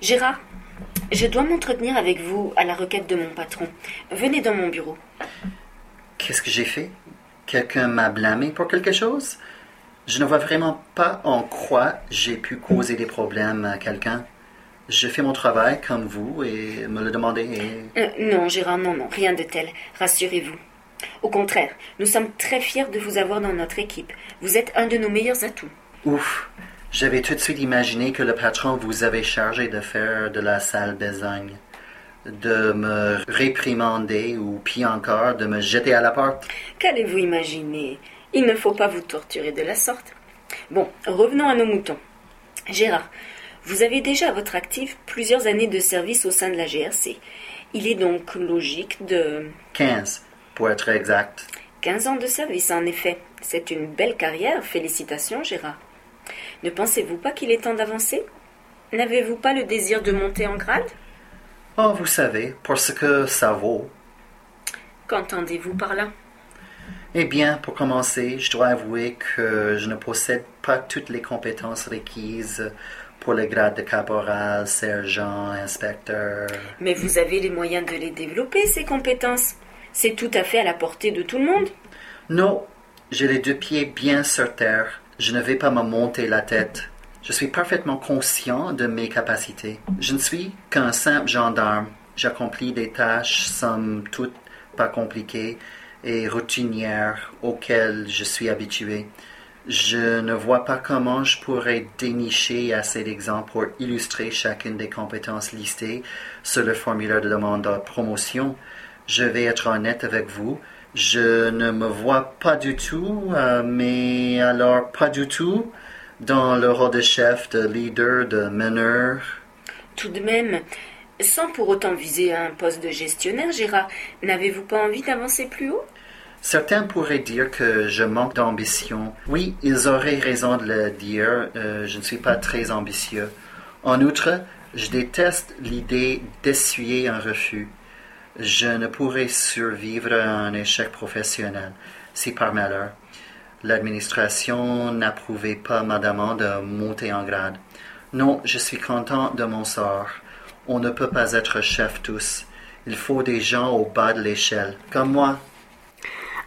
Gérard, je dois m'entretenir avec vous à la requête de mon patron. Venez dans mon bureau. Qu'est-ce que j'ai fait? Quelqu'un m'a blâmé pour quelque chose? Je ne vois vraiment pas en quoi j'ai pu causer des problèmes à quelqu'un. Je fais mon travail comme vous et me le demandez. et- Euh, non, Gérard, non, non, rien de tel. Rassurez-vous. Au contraire, nous sommes très fiers de vous avoir dans notre équipe. Vous êtes un de nos meilleurs atouts. Ouf J'avais tout de suite imaginé que le patron vous avait chargé de faire de la sale besogne, de me réprimander ou pire encore, de me jeter à la porte. Qu'allez-vous imaginer? Il ne faut pas vous torturer de la sorte. Bon, revenons à nos moutons. Gérard, vous avez déjà à votre actif plusieurs années de service au sein de la GRC. Il est donc logique de... 15, pour être exact. 15 ans de service, en effet. C'est une belle carrière. Félicitations, Gérard. Ne pensez-vous pas qu'il est temps d'avancer? N'avez-vous pas le désir de monter en grade? Oh, vous savez, pour ce que ça vaut. Qu'entendez-vous par là? Eh bien, pour commencer, je dois avouer que je ne possède pas toutes les compétences requises pour le grade de caporal, sergent, inspecteur. Mais vous avez les moyens de les développer, ces compétences. C'est tout à fait à la portée de tout le monde. Non, j'ai les deux pieds bien sur terre. Je ne vais pas me monter la tête. Je suis parfaitement conscient de mes capacités. Je ne suis qu'un simple gendarme. J'accomplis des tâches, somme toute, pas compliquées et routinières auxquelles je suis habitué. Je ne vois pas comment je pourrais dénicher assez d'exemples pour illustrer chacune des compétences listées sur le formulaire de demande de promotion. Je vais être honnête avec vous. Je ne me vois pas du tout, euh, mais alors pas du tout, dans le rôle de chef, de leader, de meneur. Tout de même, sans pour autant viser un poste de gestionnaire, Gérard, n'avez-vous pas envie d'avancer plus haut? Certains pourraient dire que je manque d'ambition. Oui, ils auraient raison de le dire. euh, je ne suis pas très ambitieux. En outre, je déteste l'idée d'essuyer un refus. Je ne pourrais survivre à un échec professionnel si par malheur l'administration n'approuvait pas ma demande de monter en grade. Non, je suis content de mon sort. On ne peut pas être chef tous. Il faut des gens au bas de l'échelle, comme moi.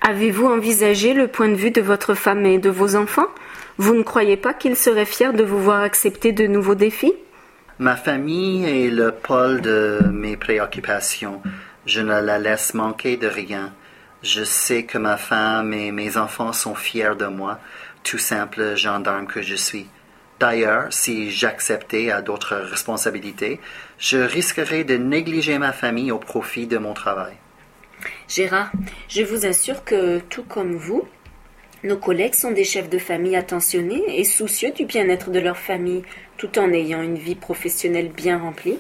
Avez-vous envisagé le point de vue de votre femme et de vos enfants? Vous ne croyez pas qu'ils seraient fiers de vous voir accepter de nouveaux défis? Ma famille est le pôle de mes préoccupations. Je ne la laisse manquer de rien. Je sais que ma femme et mes enfants sont fiers de moi, tout simple gendarme que je suis. D'ailleurs, si j'acceptais à d'autres responsabilités, je risquerais de négliger ma famille au profit de mon travail. Gérard, je vous assure que, tout comme vous, nos collègues sont des chefs de famille attentionnés et soucieux du bien-être de leur famille, tout en ayant une vie professionnelle bien remplie.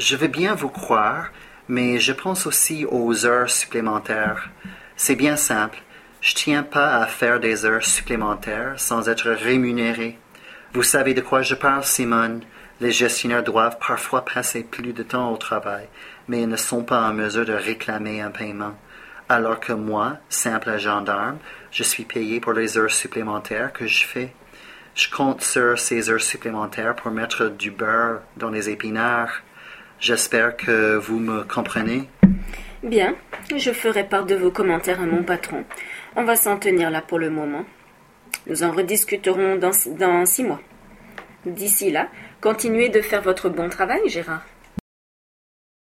Je veux bien vous croire, mais je pense aussi aux heures supplémentaires. C'est bien simple. Je tiens pas à faire des heures supplémentaires sans être rémunéré. Vous savez de quoi je parle, Simone. Les gestionnaires doivent parfois passer plus de temps au travail, mais ils ne sont pas en mesure de réclamer un paiement. Alors que moi, simple gendarme, je suis payé pour les heures supplémentaires que je fais. Je compte sur ces heures supplémentaires pour mettre du beurre dans les épinards. J'espère que vous me comprenez. Bien, je ferai part de vos commentaires à mon patron. On va s'en tenir là pour le moment. Nous en rediscuterons dans, six mois. D'ici là, continuez de faire votre bon travail, Gérard.